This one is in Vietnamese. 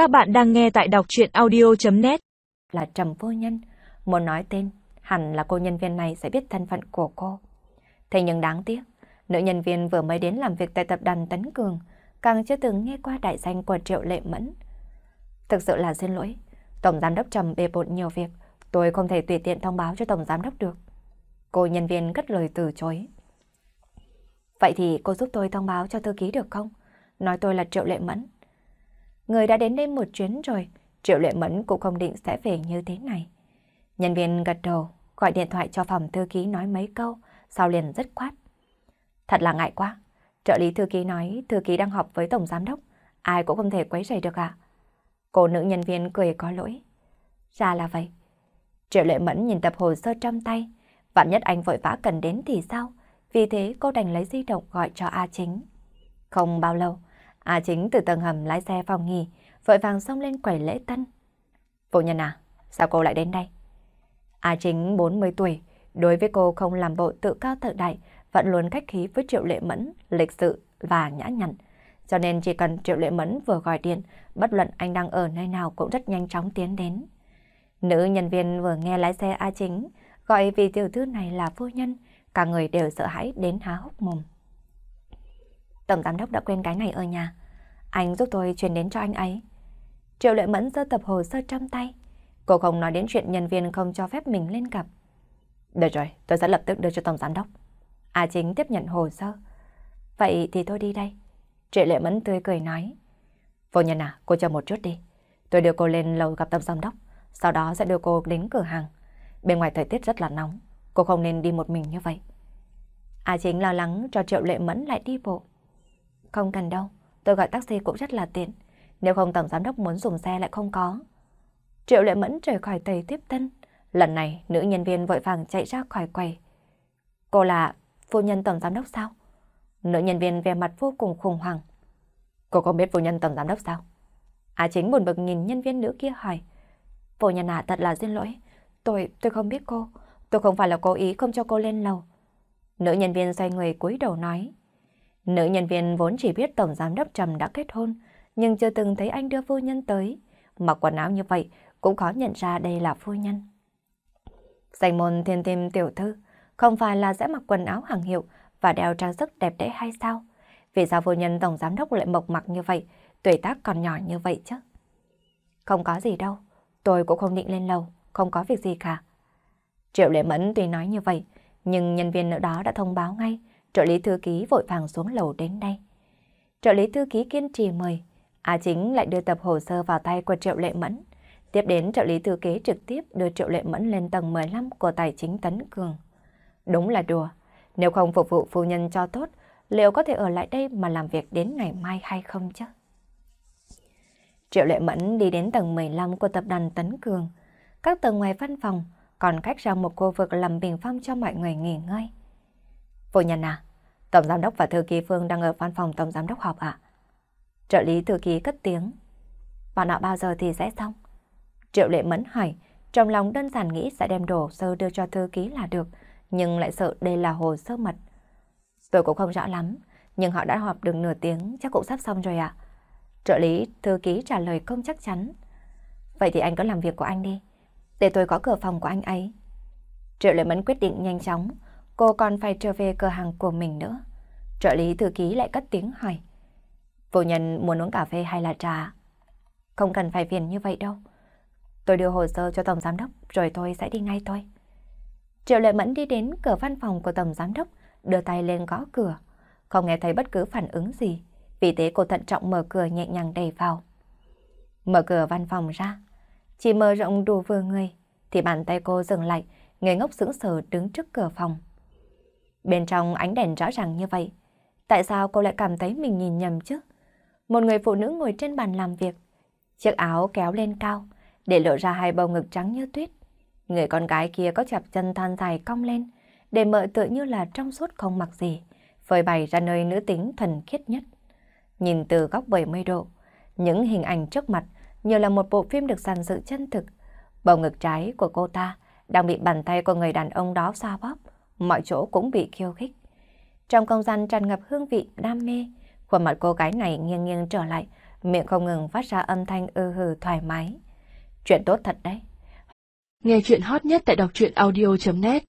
Các bạn đang nghe tại đọc chuyện audio.net Là Trầm Vô Nhân, muốn nói tên, hẳn là cô nhân viên này sẽ biết thân phận của cô. Thế nhưng đáng tiếc, nữ nhân viên vừa mới đến làm việc tại tập đoàn Tấn Cường, càng chưa từng nghe qua đại danh của Triệu Lệ Mẫn. Thực sự là xin lỗi, Tổng Giám đốc Trầm bề bộn nhiều việc, tôi không thể tùy tiện thông báo cho Tổng Giám đốc được. Cô nhân viên cất lời từ chối. Vậy thì cô giúp tôi thông báo cho thư ký được không? Nói tôi là Triệu Lệ Mẫn. Người đã đến đây một chuyến rồi, Triệu Lệ Mẫn cũng không định sẽ về như thế này. Nhân viên gật đầu, gọi điện thoại cho phòng thư ký nói mấy câu, sau liền rất quát. Thật là ngại quá. Trợ lý thư ký nói thư ký đang họp với tổng giám đốc, ai cũng không thể quấy rầy được ạ. Cô nữ nhân viên cười có lỗi. Ra là vậy. Triệu Lệ Mẫn nhìn tập hồ sơ trong tay, vạn nhất anh vội vã cần đến thì sao? Vì thế cô đành lấy di động gọi cho A Chính. Không bao lâu, A Chính từ tầng hầm lái xe phòng nghỉ, vội vàng xông lên quầy lễ tân. Phụ nhân à, sao cô lại đến đây? A Chính 40 tuổi, đối với cô không làm bộ tự cao tự đại, vẫn luôn khách khí với Triệu Lệ Mẫn, lịch sự và nhã nhặn. Cho nên chỉ cần Triệu Lệ Mẫn vừa gọi điện, bất luận anh đang ở nơi nào cũng rất nhanh chóng tiến đến. Nữ nhân viên vừa nghe lái xe A Chính, gọi vị tiểu thư này là phu nhân, cả người đều sợ hãi đến há hốc mồm. Tổng giám đốc đã quên cái này ở nhà. Anh giúp tôi truyền đến cho anh ấy. Triệu Lệ Mẫn giơ tập hồ sơ trong tay. Cô không nói đến chuyện nhân viên không cho phép mình lên gặp. Được rồi, tôi sẽ lập tức đưa cho tổng giám đốc. A Chính tiếp nhận hồ sơ. Vậy thì tôi đi đây. Triệu Lệ Mẫn tươi cười nói. Vô nhân à, cô chờ một chút đi. Tôi đưa cô lên lầu gặp tổng giám đốc. Sau đó sẽ đưa cô đến cửa hàng. Bên ngoài thời tiết rất là nóng. Cô không nên đi một mình như vậy. A Chính lo lắng cho Triệu Lệ Mẫn lại đi bộ. Không cần đâu, tôi gọi taxi cũng rất là tiện. Nếu không tổng giám đốc muốn dùng xe lại không có. Triệu Lệ Mẫn rời khỏi tầy tiếp tân. Lần này, nữ nhân viên vội vàng chạy ra khỏi quầy. Cô là phu nhân tổng giám đốc sao? Nữ nhân viên về mặt vô cùng khủng hoảng. Cô có biết phu nhân tổng giám đốc sao? à chính buồn bực nhìn nhân viên nữ kia hỏi. Phu nhân à thật là xin lỗi. Tôi, tôi không biết cô. Tôi không phải là cố ý không cho cô lên lầu. Nữ nhân viên xoay người cúi đầu nói. Nữ nhân viên vốn chỉ biết Tổng Giám đốc Trầm đã kết hôn, nhưng chưa từng thấy anh đưa phu nhân tới. Mặc quần áo như vậy cũng khó nhận ra đây là phu nhân. Danh môn thiên tim tiểu thư, không phải là sẽ mặc quần áo hàng hiệu và đeo trang sức đẹp đẽ hay sao? Vì sao phu nhân Tổng Giám đốc lại mộc mặc như vậy, tuổi tác còn nhỏ như vậy chứ? Không có gì đâu, tôi cũng không định lên lầu, không có việc gì cả. Triệu Lệ Mẫn tuy nói như vậy, nhưng nhân viên nữ đó đã thông báo ngay, trợ lý thư ký vội vàng xuống lầu đến đây. Trợ lý thư ký kiên trì mời, A Chính lại đưa tập hồ sơ vào tay của Triệu Lệ Mẫn. Tiếp đến trợ lý thư ký trực tiếp đưa Triệu Lệ Mẫn lên tầng 15 của tài chính Tấn Cường. Đúng là đùa, nếu không phục vụ phu nhân cho tốt, liệu có thể ở lại đây mà làm việc đến ngày mai hay không chứ? Triệu Lệ Mẫn đi đến tầng 15 của tập đoàn Tấn Cường. Các tầng ngoài văn phòng còn cách ra một khu vực làm bình phong cho mọi người nghỉ ngơi. Phu nhân à, Tổng Giám đốc và Thư ký Phương đang ở văn phòng Tổng Giám đốc họp ạ. Trợ lý Thư ký cất tiếng. Bọn họ bao giờ thì sẽ xong? Triệu lệ mẫn hỏi, trong lòng đơn giản nghĩ sẽ đem đồ sơ đưa cho Thư ký là được, nhưng lại sợ đây là hồ sơ mật. Tôi cũng không rõ lắm, nhưng họ đã họp được nửa tiếng, chắc cũng sắp xong rồi ạ. Trợ lý Thư ký trả lời không chắc chắn. Vậy thì anh có làm việc của anh đi, để tôi có cửa phòng của anh ấy. Triệu lệ mẫn quyết định nhanh chóng, cô còn phải trở về cửa hàng của mình nữa. Trợ lý thư ký lại cất tiếng hỏi. Phụ nhân muốn uống cà phê hay là trà? Không cần phải phiền như vậy đâu. Tôi đưa hồ sơ cho Tổng Giám Đốc rồi tôi sẽ đi ngay thôi. Triệu Lệ Mẫn đi đến cửa văn phòng của Tổng Giám Đốc, đưa tay lên gõ cửa. Không nghe thấy bất cứ phản ứng gì, vì thế cô thận trọng mở cửa nhẹ nhàng đẩy vào. Mở cửa văn phòng ra, chỉ mở rộng đủ vừa người, thì bàn tay cô dừng lại, ngây ngốc sững sờ đứng trước cửa phòng. Bên trong ánh đèn rõ ràng như vậy, tại sao cô lại cảm thấy mình nhìn nhầm chứ? Một người phụ nữ ngồi trên bàn làm việc, chiếc áo kéo lên cao, để lộ ra hai bầu ngực trắng như tuyết. Người con gái kia có chặp chân than dài cong lên, để mợ tự như là trong suốt không mặc gì, phơi bày ra nơi nữ tính thuần khiết nhất. Nhìn từ góc 70 độ, những hình ảnh trước mặt như là một bộ phim được dàn dựng chân thực. Bầu ngực trái của cô ta đang bị bàn tay của người đàn ông đó xoa bóp, mọi chỗ cũng bị khiêu khích. Trong không gian tràn ngập hương vị đam mê, khuôn mặt cô gái này nghiêng nghiêng trở lại, miệng không ngừng phát ra âm thanh ư hừ thoải mái. Chuyện tốt thật đấy. Nghe chuyện hot nhất tại đọc truyện audio.net